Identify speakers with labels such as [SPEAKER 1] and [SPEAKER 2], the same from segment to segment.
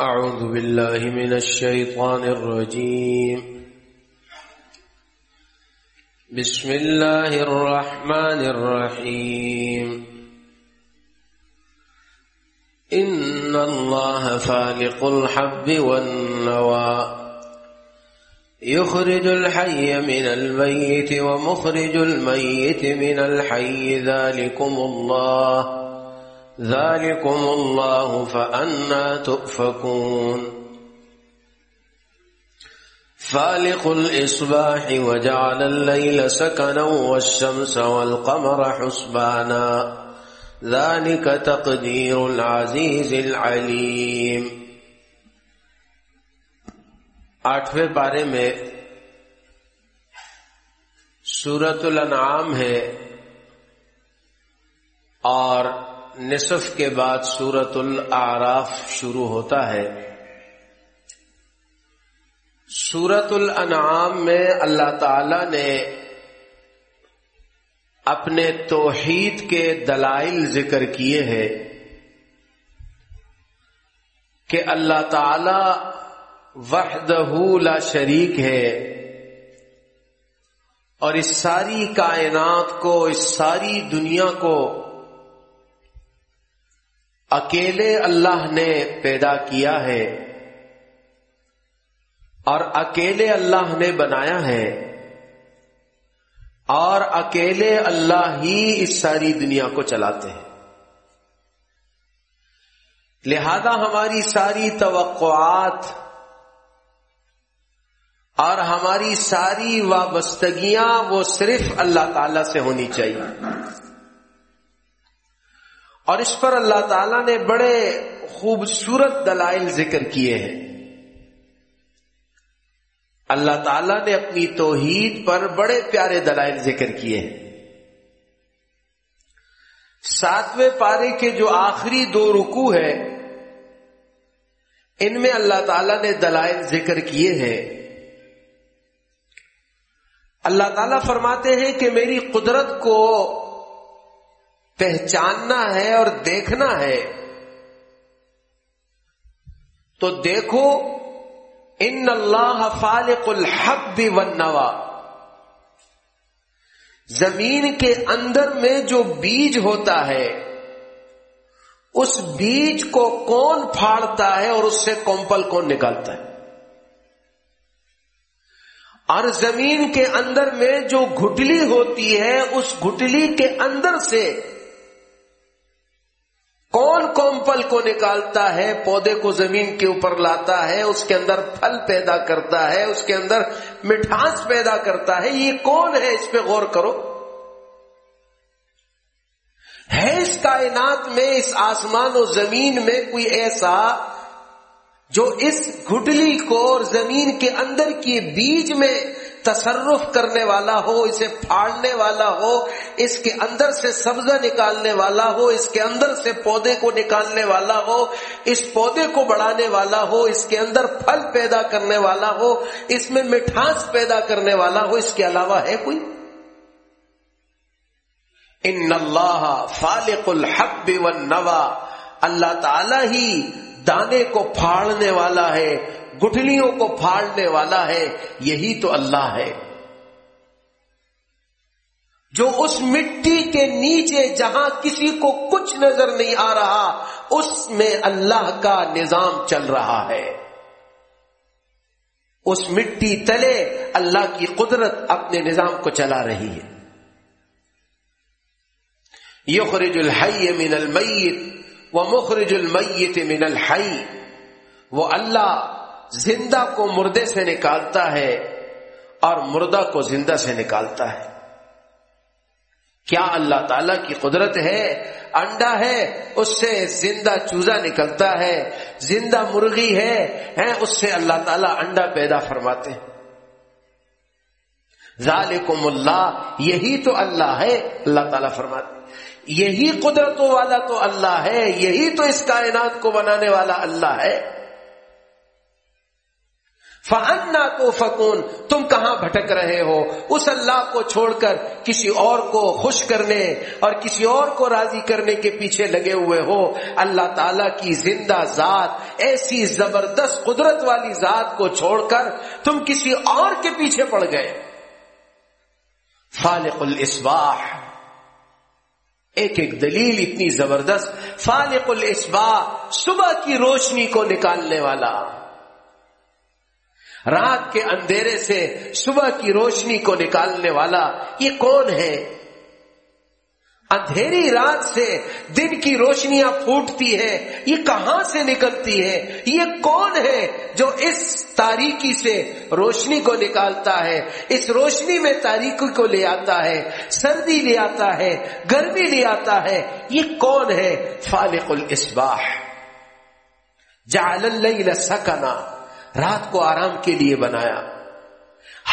[SPEAKER 1] أعوذ بالله من الشيطان الرجيم. بسم الله الرحمن الرحيم. إن الله فالق الحب والنوى. يخرج الحي من الميت ومخرج الميت من الحي. ذلكم الله. ذلكم الله فأنا تؤفكون فالق الإصباح وجعل الليل سكنا والشمس والقمر حسبانا ذلك تقدير العزيز العليم آٹھویں پارے میں سورت الانعام ہے اور نصف کے بعد سورت الاعراف شروع ہوتا ہے۔ سورت الانعام میں اللہ تعالی نے اپنے توحید کے دلائل ذکر کیے ہیں کہ اللہ تعالی وحدہ لا شریک ہے اور اس ساری کائنات کو، اس ساری دنیا کو اکیلے اللہ نے پیدا کیا ہے اور اکیلے اللہ نے بنایا ہے اور اکیلے اللہ ہی اس ساری دنیا کو چلاتے ہیں۔ لہذا ہماری ساری توقعات اور ہماری ساری وابستگیاں وہ صرف اللہ تعالی سے ہونی چاہیے۔ اور اس پر اللہ تعالی نے بڑے خوبصورت دلائل ذکر کیے ہیں۔ اللہ تعالی نے اپنی توحید پر بڑے پیارے دلائل ذکر کیے ہیں۔ ساتویں پارے کے جو آخری دو رکو ہے ان میں اللہ تعالی نے دلائل ذکر کیے ہیں۔ اللہ تعالیٰ فرماتے ہیں کہ میری قدرت کو پہچاننا ہے اور دیکھنا ہے۔ تو دیکھو، ان اللہ فالق الحب والنوا۔ زمین کے اندر میں جو بیج ہوتا ہے، اس بیج کو کون پھاڑتا ہے اور اس سے کومپل کون نکالتا ہے؟ اور زمین کے اندر میں جو گھٹلی ہوتی ہے، اس گھٹلی کے اندر سے کون کومپل کو نکالتا ہے پودے کو زمین کے اوپر لاتا ہے اس کے اندر پھل پیدا کرتا ہے اس کے اندر مٹھاس پیدا کرتا ہے یہ کون ہے اس پہ غور کرو ہے اس کائنات میں اس آسمان و زمین میں کوئی ایسا جو اس گھٹلی کو اور زمین کے اندر کی بیج میں تصرف کرنے والا ہو، اسے پھاڑنے والا ہو، اس کے اندر سے سبزہ نکالنے والا ہو، اس کے اندر سے پودے کو نکالنے والا ہو، اس پودے کو بڑھانے والا ہو، اس کے اندر پھل پیدا کرنے والا ہو، اس میں مٹھاس پیدا کرنے والا ہو، اس کے علاوہ ہے کوئی؟ ان اللہ فالق الحب والنوا، اللہ تعالی ہی دانے کو پھاڑنے والا ہے گٹھلیوں کو پھاڑنے والا ہے، یہی تو اللہ ہے۔ جو اس مٹی کے نیچے جہاں کسی کو کچھ نظر نہیں آ رہا، اس میں اللہ کا نظام چل رہا ہے۔ اس مٹی تلے اللہ کی قدرت اپنے نظام کو چلا رہی ہے۔ یخرج الحی من المیت و مخرج المیت من الحی، وہ اللہ زندہ کو مردے سے نکالتا ہے اور مردہ کو زندہ سے نکالتا ہے۔ کیا اللہ تعالی کی قدرت ہے؟ انڈا ہے، اس سے زندہ چوزا نکلتا ہے۔ زندہ مرغی ہے اس سے اللہ تعالیٰ انڈا پیدا فرماتے ہیں۔ ذالکم اللہ، یہی تو اللہ ہے، اللہ تعالیٰ فرماتے یہی قدرتوں والا تو اللہ ہے، یہی تو اس کائنات کو بنانے والا اللہ ہے۔ فنا تو فکون تم کہاں بھٹک رہے ہو؟ اس اللہ کو چھوڑ کر کسی اور کو خوش کرنے اور کسی اور کو راضی کرنے کے پیچھے لگے ہوئے ہو۔ اللہ تعالی کی زندہ ذات، ایسی زبردست قدرت والی ذات کو چھوڑ کر تم کسی اور کے پیچھے پڑ گئے۔ فالق الاسباح ایک ایک دلیل اتنی زبردست، فالق الاسباح صبح کی روشنی کو نکالنے والا۔ رات کے اندھیرے سے صبح کی روشنی کو نکالنے والا یہ کون ہے؟ اندھیری رات سے دن کی روشنیاں پھوٹتی ہے یہ کہاں سے نکلتی ہے یہ کون ہے جو اس تاریکی سے روشنی کو نکالتا ہے؟ اس روشنی میں تاریکی کو لے آتا ہے، سردی لے آتا ہے، گرمی لے آتا ہے، یہ کون ہے؟ فالق الاسباح جعل اللیل سکنا۔ رات کو آرام کے لیے بنایا،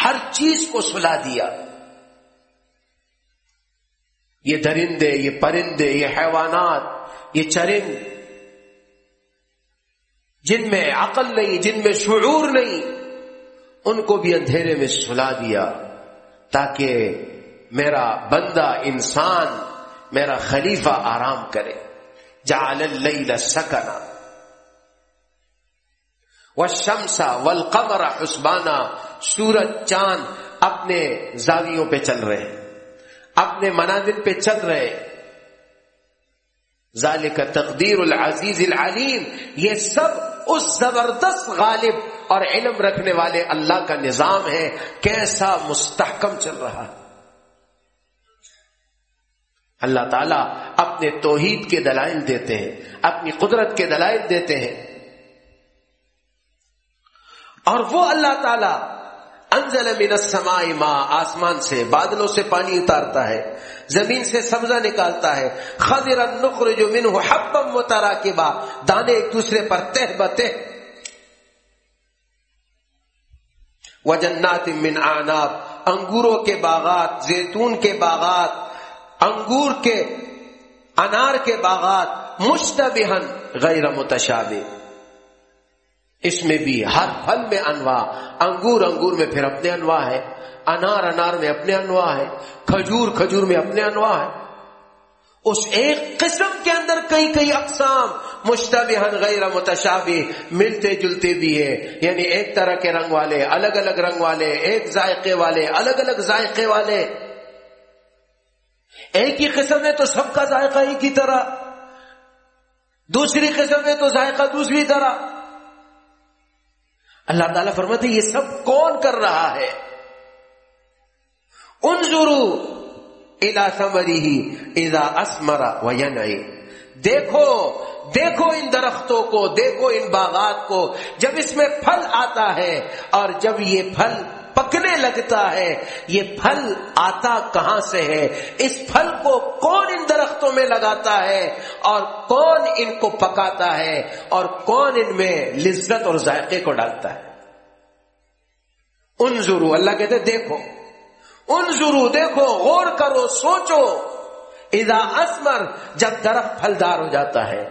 [SPEAKER 1] ہر چیز کو سلا دیا۔ یہ درندے، یہ پرندے، یہ حیوانات، یہ چرند، جن میں عقل نہیں، جن میں شعور نہیں، ان کو بھی اندھیرے میں سلا دیا تاکہ میرا بندہ انسان، میرا خلیفہ آرام کرے۔ جعل اللیل سکنا۔ وہ شمسا ول قمر سورج، چاند اپنے زاویوں پہ چل رہے اپنے منازل پہ چل رہے ذالک تقدیر العزیز العلیم، یہ سب اس زبردست غالب اور علم رکھنے والے اللہ کا نظام ہے۔ کیسا مستحکم چل رہا ہے۔ اللہ تعالیٰ اپنے توحید کے دلائل دیتے ہیں، اپنی قدرت کے دلائل دیتے ہیں۔ اور وہ اللہ تعالی انزل من السماء ماء، آسمان سے، بادلوں سے پانی اتارتا ہے، زمین سے سبزہ نکالتا ہے۔ خضر النخرج منه حبا متراکبا دانے ایک دوسرے پر تہ بتہ وجنات من عناب۔ انگوروں کے باغات، زیتون کے باغات، انگور کے، انار کے باغات۔ مشتبہن غیر متشابہ۔ اس میں بھی ہر پھل میں انواع، انگور انگور میں پھر اپنے انواع ہے، انار انار میں اپنے انواع ہے، کھجور کھجور میں اپنے انواع ہے۔ اس ایک قسم کے اندر کئی کئی اقسام مشتبہ غیر متشابہ ملتے جلتے بھی ہے یعنی ایک طرح کے رنگ والے، الگ الگ رنگ والے، ایک ذائقے والے، الگ الگ ذائقے والے۔ ایک ہی قسم ہے تو سب کا ذائقہ ایک ہی طرح۔ دوسری قسم ہے تو ذائقہ دوسری طرح۔ اللہ تعالیٰ فرماتے یہ سب کون کر رہا ہے؟ ان ضرور ادا سمری ہی ادا اسمرا و دیکھو دیکھو ان درختوں کو، دیکھو ان باغات کو، جب اس میں پھل آتا ہے اور جب یہ پھل پکنے لگتا ہے۔ یہ پھل آتا کہاں سے ہے؟ اس پھل کو کون ان درختوں میں لگاتا ہے؟ اور کون ان کو پکاتا ہے؟ اور کون ان میں لذت اور ذائقے کو ڈالتا ہے؟ ان ضرور اللہ کہتے دیکھو۔ ان ضرور دیکھو، غور کرو، سوچو۔ اذا اسمر، جب درخت پھلدار ہو جاتا ہے،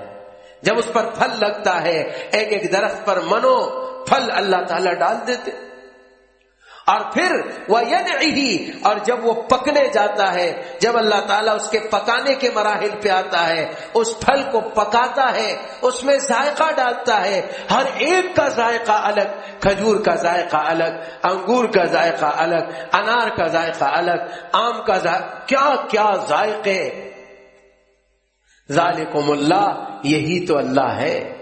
[SPEAKER 1] جب اس پر پھل لگتا ہے، ایک ایک درخت پر منو، پھل اللہ تعالی ڈال دیتے۔ اور پھر وہ اور جب وہ پکنے جاتا ہے، جب اللہ تعالیٰ اس کے پکانے کے مراحل پہ آتا ہے، اس پھل کو پکاتا ہے، اس میں ذائقہ ڈالتا ہے، ہر ایک کا ذائقہ الگ، کھجور کا ذائقہ الگ، انگور کا ذائقہ الگ، انار کا ذائقہ الگ، آم کا ذائقہ، کیا کیا ذائقے؟ ذالکم اللہ، یہی تو اللہ ہے۔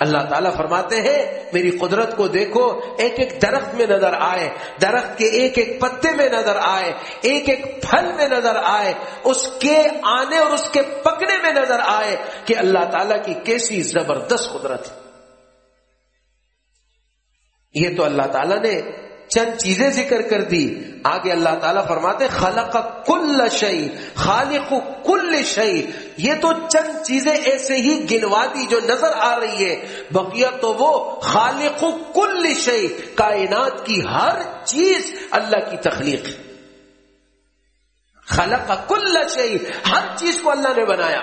[SPEAKER 1] اللہ تعالیٰ فرماتے ہیں، میری قدرت کو دیکھو، ایک ایک درخت میں نظر آئے، درخت کے ایک ایک پتے میں نظر آئے، ایک ایک پھل میں نظر آئے، اس کے آنے اور اس کے پکنے میں نظر آئے کہ اللہ تعالیٰ کی کیسی زبردست قدرت ہے۔ یہ تو اللہ تعالیٰ نے چند چیزیں ذکر کر دی۔ آگے اللہ تعالیٰ فرماتے خلق کل شعی خالق کل شعی یہ تو چند چیزیں ایسے ہی گنوا دی جو نظر آ رہی ہے۔ بقیہ تو وہ خالق کل شعی کائنات کی ہر چیز اللہ کی تخلیق۔ خلق کل شعی ہر چیز کو اللہ نے بنایا۔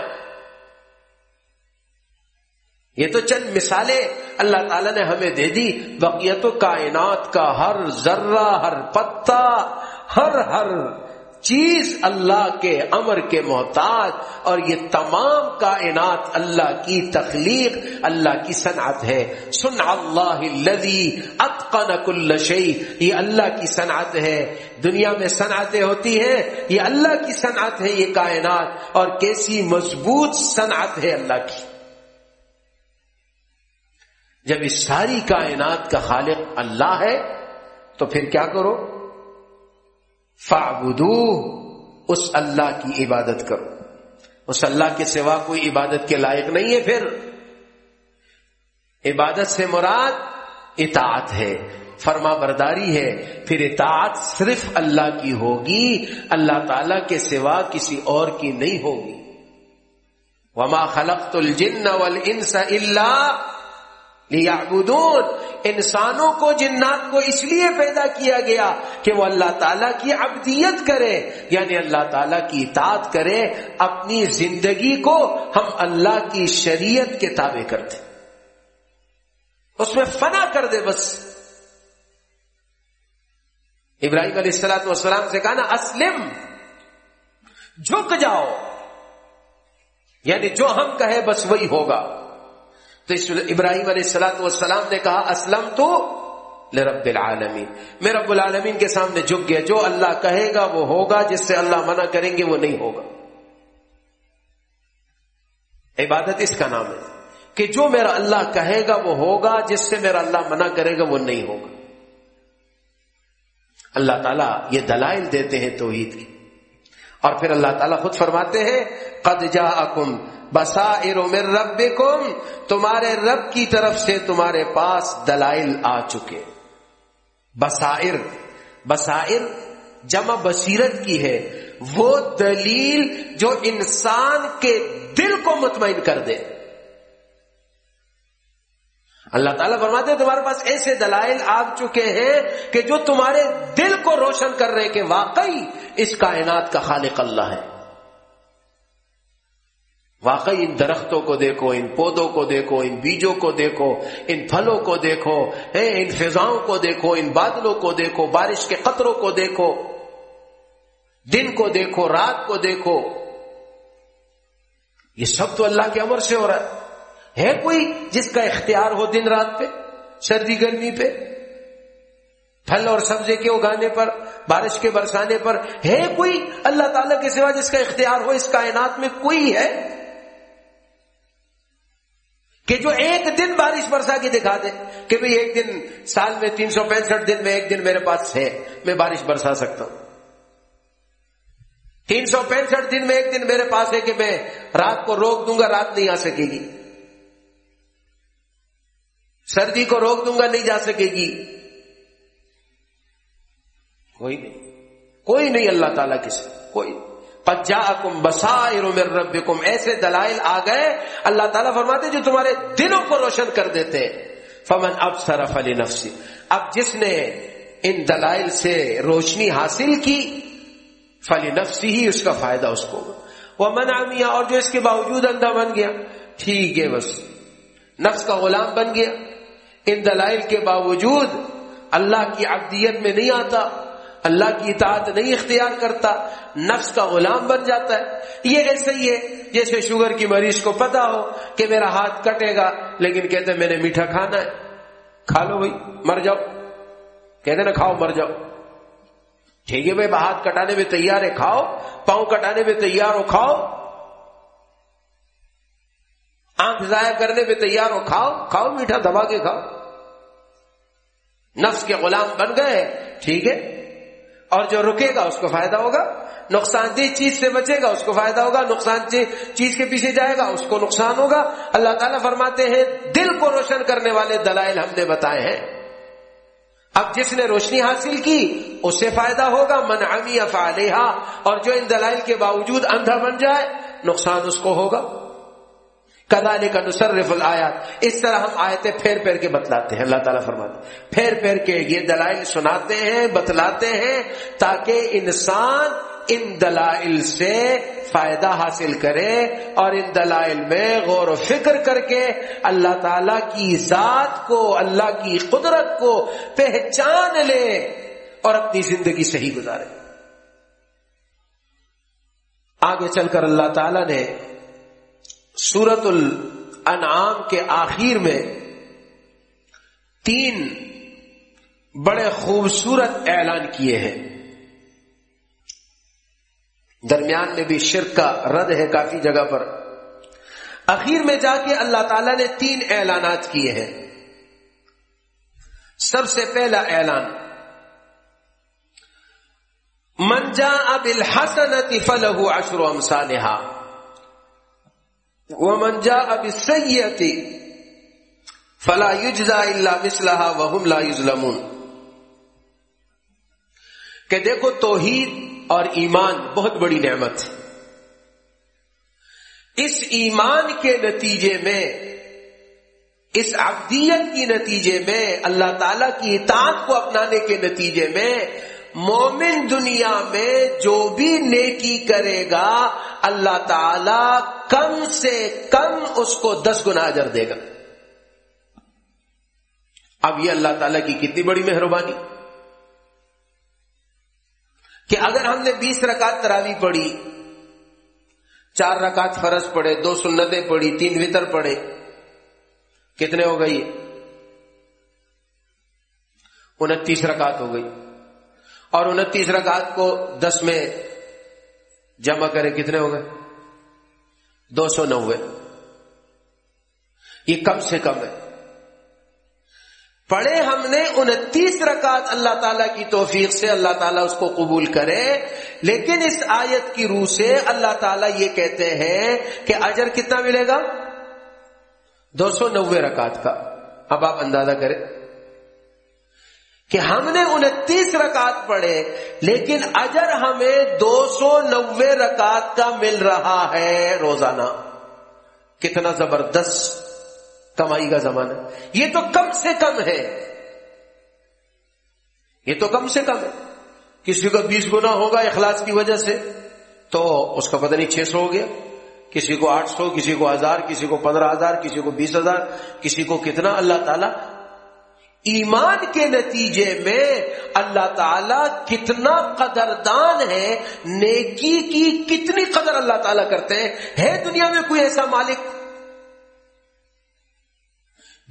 [SPEAKER 1] یہ تو چند مثالیں اللہ تعالیٰ نے ہمیں دے دی، بقیت و کائنات کا ہر ذرہ، ہر پتا، ہر ہر چیز اللہ کے امر کے محتاج، اور یہ تمام کائنات اللہ کی تخلیق، اللہ کی صنعت ہے۔ سن اللہ اتقن کل شیء، یہ اللہ کی صنعت ہے۔ دنیا میں صنعتیں ہوتی ہیں، یہ اللہ کی صنعت ہے یہ کائنات، اور کیسی مضبوط صنعت ہے اللہ کی۔ جب اس ساری کائنات کا خالق اللہ ہے، تو پھر کیا کرو؟ فعبدو اس اللہ کی عبادت کرو۔ اس اللہ کے سوا کوئی عبادت کے لائق نہیں ہے پھر۔ عبادت سے مراد اطاعت ہے، فرما برداری ہے۔ پھر اطاعت صرف اللہ کی ہوگی، اللہ تعالی کے سوا کسی اور کی نہیں ہوگی۔ وما خلقت الجن والانس الا انسانوں کو، جنات کو اس لیے پیدا کیا گیا کہ وہ اللہ تعالیٰ کی عبدیت کرے یعنی اللہ تعالیٰ کی اطاعت کرے، اپنی زندگی کو ہم اللہ کی شریعت کے تابع کرتے اس میں فنا کر دے بس۔ ابراہیم علیہ السلاۃ والسلام سے کہا نا، اسلم، جھک جاؤ۔ یعنی جو ہم کہے بس وہی ہوگا۔ تو ابراہیم علیہ السلاۃ والسلام نے کہا اسلم تو رب العالمین۔ میں رب العالمین کے سامنے جھک گیا، جو اللہ کہے گا وہ ہوگا، جس سے اللہ منع کریں گے وہ نہیں ہوگا۔ عبادت اس کا نام ہے کہ جو میرا اللہ کہے گا وہ ہوگا، جس سے میرا اللہ منع کرے گا وہ نہیں ہوگا۔ اللہ تعالیٰ یہ دلائل دیتے ہیں توحید کی اور پھر اللہ تعالیٰ خود فرماتے ہیں، قد جا اکم بسا رب تمہارے رب کی طرف سے تمہارے پاس دلائل آ چکے۔ بسائر بسائر جمع بصیرت کی ہے، وہ دلیل جو انسان کے دل کو مطمئن کر دے۔ اللہ تعالیٰ فرماتے ہیں، تمہارے پاس ایسے دلائل آ چکے ہیں کہ جو تمہارے دل کو روشن کر رہے کہ واقعی اس کائنات کا خالق اللہ ہے۔ واقعی ان درختوں کو دیکھو، ان پودوں کو دیکھو، ان بیجوں کو دیکھو، ان پھلوں کو دیکھو ان فضاؤں کو دیکھو، ان بادلوں کو دیکھو، بارش کے قطروں کو دیکھو، دن کو دیکھو، رات کو دیکھو۔ یہ سب تو اللہ کے امر سے ہو رہا ہے۔ ہے کوئی جس کا اختیار ہو دن رات پہ، سردی گرمی پہ؟ پھل اور سبزے کے اگانے پر، بارش کے برسانے پر ہے کوئی اللہ تعالیٰ کے سوا جس کا اختیار ہو اس کائنات میں کوئی ہے؟ کہ جو ایک دن بارش برسا کے دکھا دے کہ بھئی ایک دن سال میں تین سو پینسٹھ دن میں ایک دن میرے پاس ہے، میں بارش برسا سکتا ہوں۔ تین سو پینسٹھ دن میں ایک دن میرے پاس ہے کہ میں رات کو روک دوں گا، رات نہیں آ سکے گی۔ سردی کو روک دوں گا، نہیں جا سکے گی۔ کوئی نہیں۔ کوئی نہیں اللہ تعالیٰ کسی کوئی۔ پجا کم بسائر رب ایسے دلائل آ گئے۔ اللہ تعالیٰ فرماتے جو تمہارے دلوں کو روشن کر دیتے۔ فمن اب سرف علی نفسی اب جس نے ان دلائل سے روشنی حاصل کی فلی نفسی ہی اس کا فائدہ اس کو۔ وہ منامیا اور جو اس کے باوجود اندھا بن گیا۔ ٹھیک ہے، بس۔ نفس کا غلام بن گیا۔ ان دلائل کے باوجود اللہ کی عبدیت میں نہیں آتا، اللہ کی اطاعت نہیں اختیار کرتا، نفس کا غلام بن جاتا ہے۔ یہ ایسے ہی ہے؟ جیسے شوگر کی مریض کو پتا ہو کہ میرا ہاتھ کٹے گا، لیکن کہتے میں نے میٹھا کھانا ہے۔ کھا لو بھائی، مر جاؤ۔ کہتے نا کھاؤ، مر جاؤ۔ ٹھیک ہے بھائی، ہاتھ کٹانے میں تیار ہے، کھاؤ، پاؤں کٹانے میں تیار ہو، کھاؤ۔ آنکھ ضائع کرنے میں تیار ہو، کھاؤ کھاؤ میٹھا، دبا کے کھاؤ۔ نفس کے غلام بن گئے، ٹھیک ہے۔ اور جو رکے گا، اس کو فائدہ ہوگا۔ نقصان دہ چیز سے بچے گا، اس کو فائدہ ہوگا۔ نقصان چیز کے پیچھے جائے گا، اس کو نقصان ہوگا۔ اللہ تعالیٰ فرماتے ہیں، دل کو روشن کرنے والے دلائل ہم نے بتائے ہیں۔ اب جس نے روشنی حاصل کی اس سے فائدہ ہوگا۔ من عمی افعالحا اور جو ان دلائل کے باوجود اندھا بن جائے، نقصان اس کو ہوگا۔ کدالی کا نصرف الآیات۔ اس طرح ہم آیتیں پھیر پھیر کے بتلاتے ہیں۔ اللہ تعالیٰ فرماتے پھیر پھیر کے یہ دلائل سناتے ہیں، بتلاتے ہیں تاکہ انسان ان دلائل سے فائدہ حاصل کرے اور ان دلائل میں غور و فکر کر کے اللہ تعالی کی ذات کو، اللہ کی قدرت کو پہچان لے اور اپنی زندگی صحیح گزارے۔ آگے چل کر اللہ تعالی نے سورت الانعام کے آخر میں تین بڑے خوبصورت اعلان کیے ہیں۔ درمیان میں بھی شرک کا رد ہے کافی جگہ پر۔ اخیر میں جا کے اللہ تعالی نے تین اعلانات کیے ہیں۔ سب سے پہلا اعلان منجا اب الحسن فلح اشر امسالحا وہ منجا اب فلا یجزا اللہ مسلح وہم لا یظلمون۔ کہ دیکھو توحید اور ایمان بہت بڑی نعمت۔ اس ایمان کے نتیجے میں، اس عبدیت کی نتیجے میں، اللہ تعالی کی اطاعت کو اپنانے کے نتیجے میں مومن دنیا میں جو بھی نیکی کرے گا، اللہ تعالی کم سے کم اس کو دس گنا اجر دے گا۔ اب یہ اللہ تعالی کی کتنی بڑی مہربانی۔ کہ اگر ہم نے بیس رکعت تراوی پڑھی، چار رکعت فرض پڑے دو سنتیں پڑھی، تین وطر پڑے کتنے ہو گئی انتیس رکعت ہو گئی۔ اور انتیس رکعت کو دس میں جمع کرے کتنے ہو گئے؟ دو سو نوے۔ یہ کم سے کم ہے۔ پڑھے ہم نے انتیس رکعت اللہ تعالیٰ کی توفیق سے، اللہ تعالیٰ اس کو قبول کرے۔ لیکن اس آیت کی روح سے اللہ تعالیٰ یہ کہتے ہیں کہ اجر کتنا ملے گا؟ دو سو نوے رکعت کا۔ اب آپ اندازہ کریں۔ کہ ہم نے انتیس رکعت پڑھے، لیکن اجر ہمیں دو سو نوے رکعت کا مل رہا ہے روزانہ۔ کتنا زبردست کمائی کا زمانہ۔ یہ تو کم سے کم ہے۔ یہ تو کم سے کم ہے۔ کسی کو بیس گنا ہوگا اخلاص کی وجہ سے، تو اس کا پتہ نہیں چھ سو ہو گیا۔ کسی کو آٹھ سو، کسی کو ہزار، کسی کو پندرہ ہزار، کسی کو بیس ہزار، کسی کو کتنا۔ اللہ تعالی ایمان کے نتیجے میں اللہ تعالی کتنا قدردان ہے، نیکی کی کتنی قدر اللہ تعالیٰ کرتے ہیں۔ ہے دنیا میں کوئی ایسا مالک؟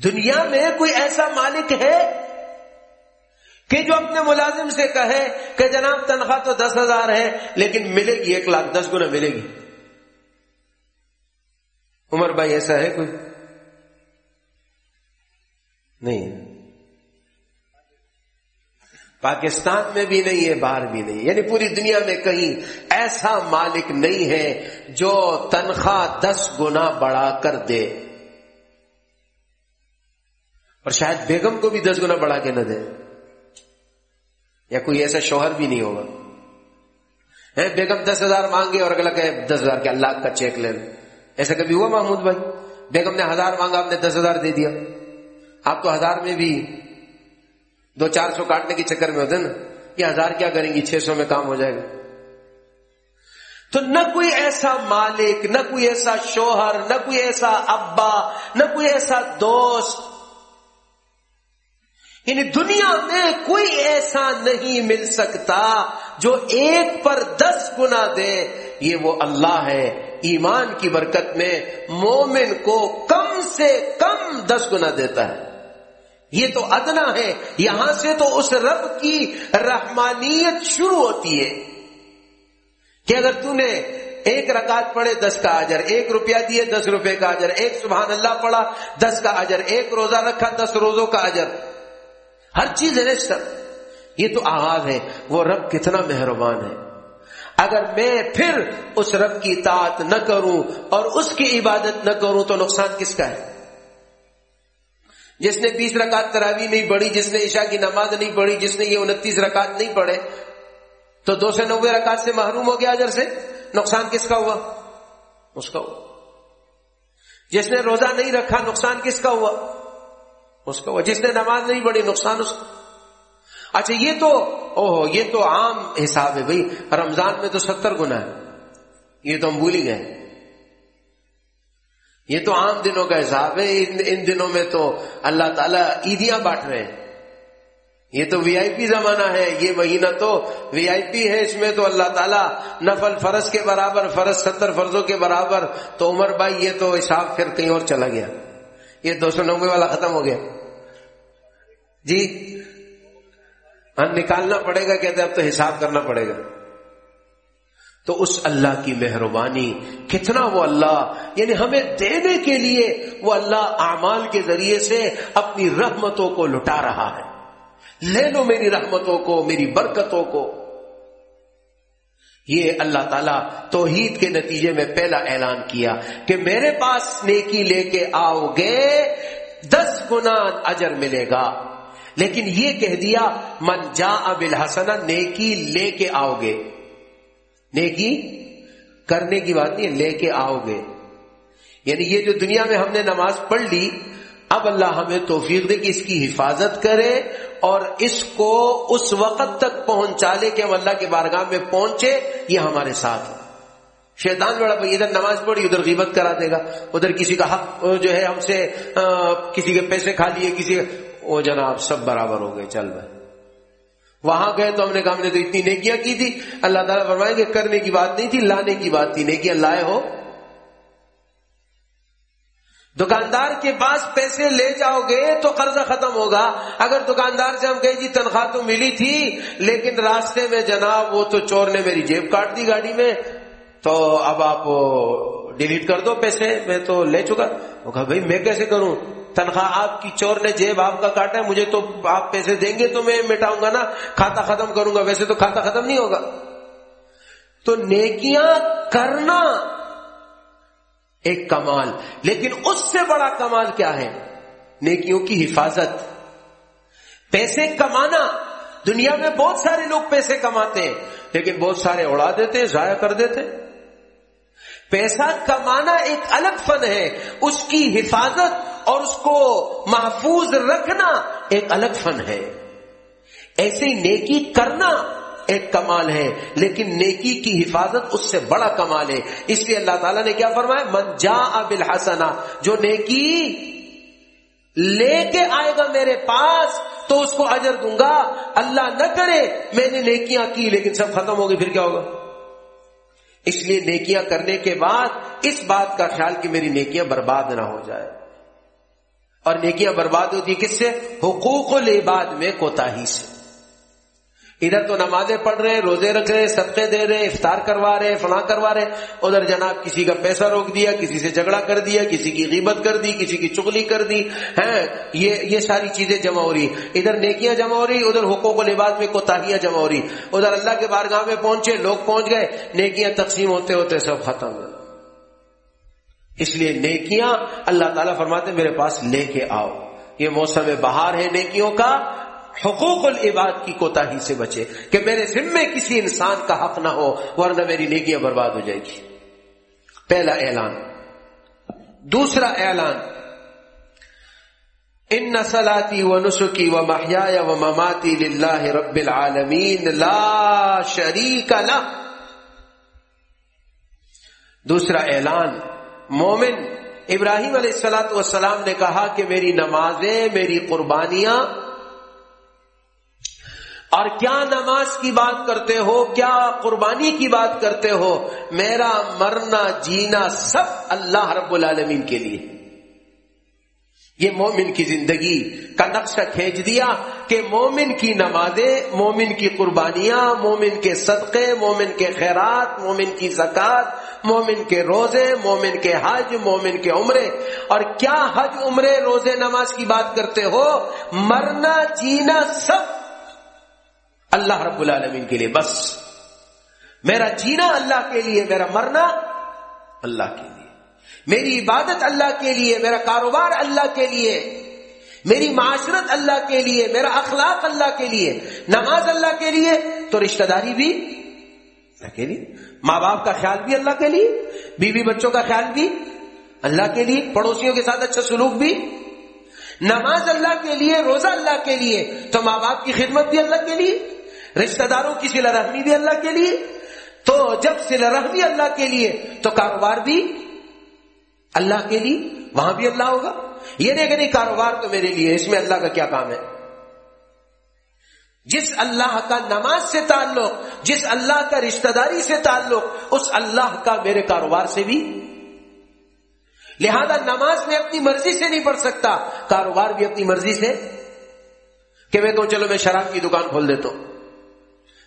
[SPEAKER 1] دنیا میں کوئی ایسا مالک ہے کہ جو اپنے ملازم سے کہے کہ جناب تنخواہ تو دس ہزار ہے، لیکن ملے گی ایک لاکھ، دس گنا ملے گی۔ عمر بھائی، ایسا ہے کوئی؟ نہیں۔ پاکستان میں بھی نہیں ہے، باہر بھی نہیں یعنی پوری دنیا میں کہیں ایسا مالک نہیں ہے جو تنخواہ دس گنا بڑھا کر دے۔ اور شاید بیگم کو بھی دس گنا بڑھا کے نہ دے۔ یا کوئی ایسا شوہر بھی نہیں ہوگا۔ بیگم دس ہزار مانگے اور اگلا کہ دس ہزار کے اللہ کا چیک لے۔ ایسا کبھی ہوا محمود بھائی؟ بیگم نے ہزار مانگا، آپ نے دس ہزار دے دیا۔ آپ تو ہزار میں بھی دو چار سو کاٹنے کے چکر میں ہوتے نا، یہ ہزار کیا کریں گی؟ چھ سو میں کام ہو جائے گا۔ تو نہ کوئی ایسا مالک، نہ کوئی ایسا شوہر، نہ کوئی ایسا ابا، نہ کوئی ایسا دوست یعنی دنیا میں کوئی ایسا نہیں مل سکتا جو ایک پر دس گنا دے۔ یہ وہ اللہ ہے۔ ایمان کی برکت میں مومن کو کم سے کم دس گنا دیتا ہے۔ یہ تو ادنا ہے، یہاں سے تو اس رب کی رحمانیت شروع ہوتی ہے۔ کہ اگر تو نے ایک رکعت پڑے دس کا اجر، ایک روپیہ دیے، دس روپے کا اجر، ایک سبحان اللہ پڑا دس کا اجر، ایک روزہ رکھا، دس روزوں کا اجر۔ ہر چیز ہے سر یہ تو آغاز ہے، وہ رب کتنا مہربان ہے۔ اگر میں پھر اس رب کی اطاعت نہ کروں اور اس کی عبادت نہ کروں تو نقصان کس کا ہے؟ جس نے بیس رکعت تراوی نہیں پڑھی، جس نے عشاء کی نماز نہیں پڑھی، جس نے یہ انتیس رکعت نہیں پڑھے، تو دو سو نوے رکعت سے محروم ہو گیا اجر سے؟ نقصان کس کا ہوا؟ اس کا ہوا۔ جس نے روزہ نہیں رکھا، نقصان کس کا ہوا؟ اس کو جس نے نماز نہیں پڑھی، نقصان اس کو اچھا یہ تو اوہ یہ تو عام حساب ہے بھائی۔ رمضان میں تو ستر گنا ہے یہ تو ہم بھول ہی گئے یہ تو عام دنوں کا حساب ہے، ان دنوں میں تو اللہ تعالیٰ عیدیاں بانٹ رہے ہیں۔ یہ تو وی آئی پی زمانہ ہے، یہ مہینہ تو وی آئی پی ہے، اس میں تو اللہ تعالیٰ نفل فرض کے برابر، فرض ستر فرضوں کے برابر تو عمر بھائی، یہ تو حساب پھر کہیں اور چلا گیا۔ یہ دو سو نوے والا ختم ہو گیا۔ جی ہاں نکالنا پڑے گا، کہتے اب تو حساب کرنا پڑے گا۔ تو اس اللہ کی مہربانی، کتنا وہ اللہ یعنی ہمیں دینے کے لیے وہ اللہ اعمال کے ذریعے سے اپنی رحمتوں کو لٹا رہا ہے۔ لے لو میری رحمتوں کو، میری برکتوں کو۔ یہ اللہ تعالیٰ توحید کے نتیجے میں پہلا اعلان کیا کہ میرے پاس نیکی لے کے آؤ گے، دس گنا اجر ملے گا۔ لیکن یہ کہہ دیا، من جا اب الحسن نیکی لے کے آؤ گے۔ نیکی کرنے کی بات نہیں لے کے آؤ گے۔ یعنی یہ جو دنیا میں ہم نے نماز پڑھ لی، اب اللہ ہمیں توفیق دے کہ اس کی حفاظت کرے اور اس کو اس وقت تک پہنچا لے کہ ہم اللہ کے بارگاہ میں پہنچے، یہ ہمارے ساتھ شیطان بڑا بھائی، ادھر نماز پڑھی، ادھر غیبت کرا دے گا۔ ادھر کسی کا حق جو ہے، ہم سے کسی کے پیسے کھا لیے، کسی وہ جناب، سب برابر ہو گئے، چل بھائی۔ وہاں گئے تو ہم نے کہا ہم نے تو اتنی نیکیاں کی تھی۔ اللہ تعالیٰ فرمائیں گے کرنے کی بات نہیں تھی، لانے کی بات تھی۔ نیکیاں لائے ہو۔ دکاندار کے پاس پیسے لے جاؤ گے تو قرضہ ختم ہوگا۔ اگر دکاندار سے ہم کہیں جی تنخواہ تو ملی تھی، لیکن راستے میں جناب وہ تو چور نے میری جیب کاٹ دی گاڑی میں۔ تو اب آپ ڈیلیٹ کر دو پیسے، میں تو لے چکا۔ وہ کہا بھائی میں کیسے کروں؟ تنخواہ آپ کی چور نے جیب آپ کا کاٹا ہے، مجھے تو آپ پیسے دیں گے تو میں مٹاؤں گا نا، کھاتا ختم کروں گا، ویسے تو کھاتا ختم نہیں ہوگا۔ تو نیکیاں کرنا ایک کمال، لیکن اس سے بڑا کمال کیا ہے؟ نیکیوں کی حفاظت۔ پیسے کمانا۔ دنیا میں بہت سارے لوگ پیسے کماتے ہیں، لیکن بہت سارے اڑا دیتے ضائع کر دیتے پیسہ کمانا ایک الگ فن ہے، اس کی حفاظت اور اس کو محفوظ رکھنا ایک الگ فن ہے۔ ایسے نیکی کرنا ایک کمال ہے، لیکن نیکی کی حفاظت اس سے بڑا کمال ہے۔ اس لیے اللہ تعالیٰ نے کیا فرمایا؟ من جا اب جو نیکی لے کے آئے گا میرے پاس، تو اس کو اجر دوں گا۔ اللہ نہ کرے، میں نے نیکیاں کی، لیکن سب ختم ہو گئی پھر کیا ہوگا؟ اس لیے نیکیاں کرنے کے بعد اس بات کا خیال کہ میری نیکیاں برباد نہ ہو جائے۔ اور نیکیاں برباد ہوتی کس سے؟ حقوق العباد میں کوتاہی سے۔ ادھر تو نمازیں پڑھ رہے روزے رکھ رہے صدقے دے رہے افطار کروا رہے فلاں کروا رہے ادھر جناب کسی کا پیسہ روک دیا، کسی سے جھگڑا کر دیا، کسی کی غیبت کر دی، کسی کی چگلی کر دی۔ ہے یہ یہ ساری چیزیں جمع ہو رہی ادھر نیکیاں جمع ہو رہی ادھر حقوق و لباس میں کوتاہیاں جمع ہو رہی ادھر اللہ کے بارگاہ میں پہنچے، لوگ پہنچ گئے، نیکیاں تقسیم ہوتے ہوتے سب ختم اس لیے نیکیاں اللہ تعالیٰ فرماتے میرے پاس لے کے آؤ۔ یہ موسم بہار ہے نیکیوں کا حقوق العباد کی کوتا ہی سے بچے، کہ میرے ذمے کسی انسان کا حق نہ ہو، ورنہ میری نیکیاں برباد ہو جائے گی۔ پہلا اعلان۔ دوسرا اعلان۔ ان نسلاتی و نسخی و محیا و مماتی لاہ رب العالمین لا شریک لا دوسرا اعلان۔ مومن ابراہیم علیہ السلاۃ والسلام نے کہا کہ میری نمازیں، میری قربانیاں اور کیا نماز کی بات کرتے ہو؟ کیا قربانی کی بات کرتے ہو؟ میرا مرنا جینا سب اللہ رب العالمین کے لیے۔ یہ مومن کی زندگی کا نقشہ کھینچ دیا کہ مومن کی نمازیں، مومن کی قربانیاں، مومن کے صدقے، مومن کے خیرات، مومن کی زکات مومن کے روزے، مومن کے حج، مومن کے عمرے۔ اور کیا حج، عمرے، روزے، نماز کی بات کرتے ہو؟ مرنا، جینا سب اللہ رب العالمین کے لیے بس میرا جینا اللہ کے لیے میرا مرنا اللہ کے لیے میری عبادت اللہ کے لیے میرا کاروبار اللہ کے لیے میری معاشرت اللہ کے لیے میرا اخلاق اللہ کے لیے نماز اللہ کے لیے تو رشتہ داری بھی اللہ کے لیے ماں باپ کا خیال بھی اللہ کے لیے بیوی بچوں کا خیال بھی اللہ کے لیے پڑوسیوں کے ساتھ اچھا سلوک بھی نماز اللہ کے لیے روزہ اللہ کے لیے تو ماں باپ کی خدمت بھی اللہ کے لیے رشتہ داروں کی سلا رحمی بھی اللہ کے لیے، تو جب سلا رحمی اللہ کے لیے، تو کاروبار بھی اللہ کے لیے، وہاں بھی اللہ ہوگا۔ یہ نہیں کہ نہیں، کاروبار تو میرے لیے، اس میں اللہ کا کیا کام ہے؟ جس اللہ کا نماز سے تعلق، جس اللہ کا رشتہ داری سے تعلق، اس اللہ کا میرے کاروبار سے بھی۔ لہذا نماز میں اپنی مرضی سے نہیں پڑھ سکتا، کاروبار بھی اپنی مرضی سے۔ کہ میں کہوں، چلو میں شراب کی دکان کھول دیتا ہوں۔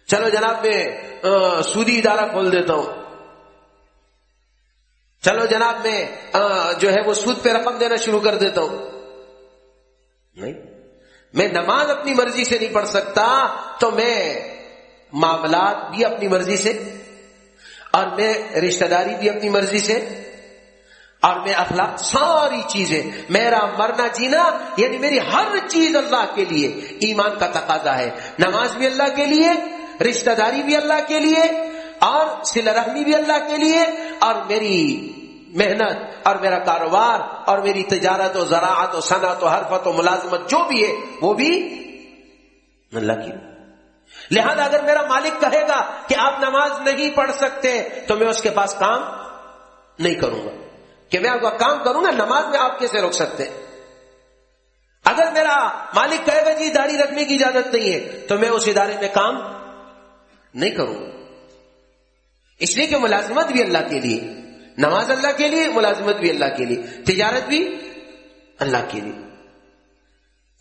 [SPEAKER 1] چلو جناب میں سودی ادارہ کھول دیتا ہوں۔ چلو جناب میں جو ہے وہ سود پہ رقم دینا شروع کر دیتا ہوں۔ نہیں، میں نماز اپنی مرضی سے نہیں پڑھ سکتا، تو میں معاملات بھی اپنی مرضی سے، اور میں رشتہ داری بھی اپنی مرضی سے، اور میں اخلاق ساری چیزیں، میرا مرنا جینا یعنی میری ہر چیز اللہ کے لیے، ایمان کا تقاضا ہے۔ نماز بھی اللہ کے لیے رشتہ داری بھی اللہ کے لیے اور سل رحمی بھی اللہ کے لیے اور میری محنت اور میرا کاروبار اور میری تجارت و زراعت و صنعت و حرفت و ملازمت جو بھی ہے وہ بھی اللہ کی۔ لہذا اگر میرا مالک کہے گا کہ آپ نماز نہیں پڑھ سکتے تو میں اس کے پاس کام نہیں کروں گا۔ کہ میں آپ کا کام کروں گا نماز میں آپ کیسے روک سکتے؟ اگر میرا مالک کہے گا جی داڑھی رکھنے کی اجازت نہیں ہے تو میں اس ادارے میں کام نہیں کروں گا۔ اس لیے کہ ملازمت بھی اللہ کے لیے، نماز اللہ کے لیے، ملازمت بھی اللہ کے لیے، تجارت بھی اللہ کے لیے۔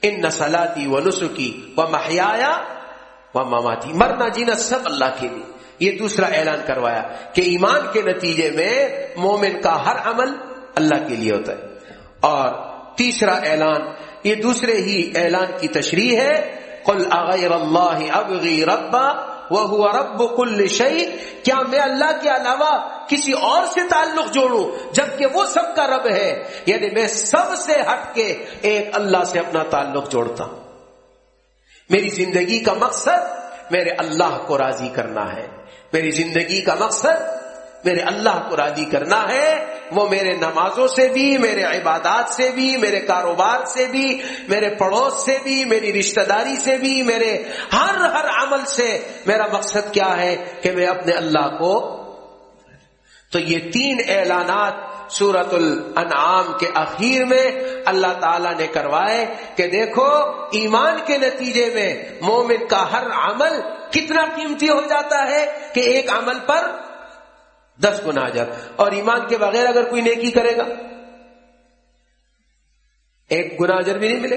[SPEAKER 1] ان نسلاتی و نسخی و محیا و مماتی، مرنا جینا سب اللہ کے لیے۔ یہ دوسرا اعلان کروایا کہ ایمان کے نتیجے میں مومن کا ہر عمل اللہ کے لیے ہوتا ہے۔ اور تیسرا اعلان، یہ دوسرے ہی اعلان کی تشریح ہے، قل اغیر اللہ ابغی ربا وہ رب کل شعی کیا میں اللہ کے علاوہ کسی اور سے تعلق جوڑوں؟ جبکہ وہ سب کا رب ہے۔ یعنی میں سب سے ہٹ کے ایک اللہ سے اپنا تعلق جوڑتا ہوں۔ میری زندگی کا مقصد میرے اللہ کو راضی کرنا ہے۔ میری زندگی کا مقصد میرے اللہ کو راضی کرنا ہے، وہ میرے نمازوں سے بھی، میرے عبادات سے بھی، میرے کاروبار سے بھی، میرے پڑوس سے بھی، میری رشتہ داری سے بھی، میرے ہر ہر عمل سے میرا مقصد کیا ہے کہ میں اپنے اللہ کو تو یہ تین اعلانات سورت الانعام کے اخیر میں اللہ تعالی نے کروائے کہ دیکھو، ایمان کے نتیجے میں مومن کا ہر عمل کتنا قیمتی ہو جاتا ہے کہ ایک عمل پر دس گنا اجر اور ایمان کے بغیر اگر کوئی نیکی کرے گا، ایک گنا اجر بھی نہیں ملے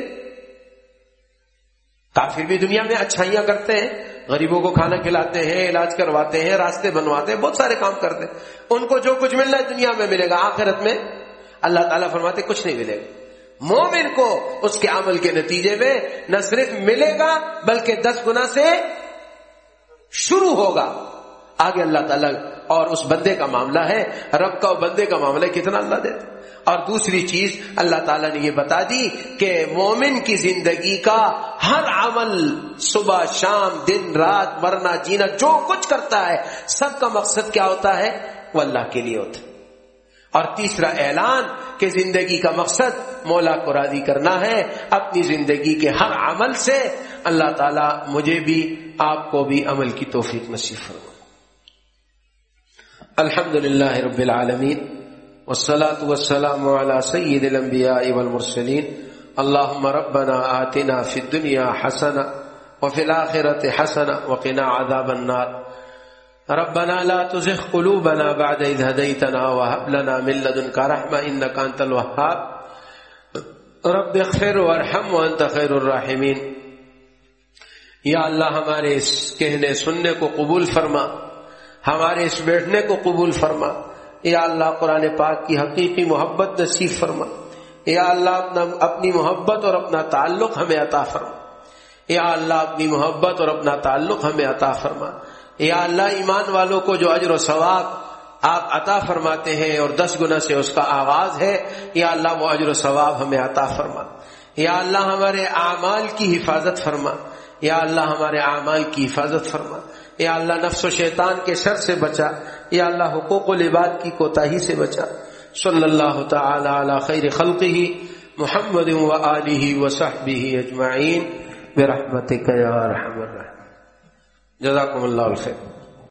[SPEAKER 1] کافر بھی دنیا میں اچھائیاں کرتے ہیں، غریبوں کو کھانا کھلاتے ہیں، علاج کرواتے ہیں، راستے بنواتے ہیں، بہت سارے کام کرتے ہیں۔ ان کو جو کچھ ملنا ہے دنیا میں ملے گا، آخرت میں اللہ تعالیٰ فرماتے کچھ نہیں ملے گا۔ مومن کو اس کے عمل کے نتیجے میں نہ صرف ملے گا، بلکہ دس گنا سے شروع ہوگا۔ آگے اللہ تعالیٰ اور اس بندے کا معاملہ ہے، رب کا بندے کا معاملہ کتنا اللہ دیتا اور دوسری چیز، اللہ تعالیٰ نے یہ بتا دی کہ مومن کی زندگی کا ہر عمل صبح، شام، دن، رات، مرنا، جینا، جو کچھ کرتا ہے، سب کا مقصد کیا ہوتا ہے؟ وہ اللہ کے لیے ہوتا ہے۔ اور تیسرا اعلان کہ زندگی کا مقصد مولا کو راضی کرنا ہے، اپنی زندگی کے ہر عمل سے، اللہ تعالیٰ مجھے بھی، آپ کو بھی عمل کی توفیق نصیب فرما الحمد للہ رب العالمین والصلاة والسلام على سيد الأنبياء والمرسلين اللهم ربنا آتنا في الدنيا حسنة وفي الآخرة حسنة وقنا عذاب النار ربنا لا تزغ قلوبنا بعد إذ هديتنا وهب لنا من لدنك رحمة إنك أنت الوهاب رب اغفر وارحم وأنت خير الراحمين یا اللہ ہمارے اس کہنے سننے کو قبول فرما ہمارے اس بیٹھنے کو قبول فرما۔ یا اللہ، قرآن پاک کی حقیقی محبت نصیب فرما۔ یا اللہ، اپنا اپنی محبت اور اپنا تعلق ہمیں عطا فرما۔ یا اللہ، اپنی محبت اور اپنا تعلق ہمیں عطا فرما۔ یا اللہ، ایمان والوں کو جو اجر و ثواب آپ عطا فرماتے ہیں اور دس گنا سے اس کا آغاز ہے یا اللہ، وہ اجر و ثواب ہمیں عطا فرما۔ یا اللہ، ہمارے اعمال کی حفاظت فرما۔ یا اللہ، ہمارے اعمال کی حفاظت فرما۔ یا اللہ نفس و شیطان کے شر سے بچا، یا اللہ حقوق و لباد کی کوتاہی سے بچا۔ صلی اللہ تعالی علی خیر خلقی محمد و علی و صحبی اجمعین۔ برحمتک یا رحم الرحیم۔ جزاکم اللہ الخیر۔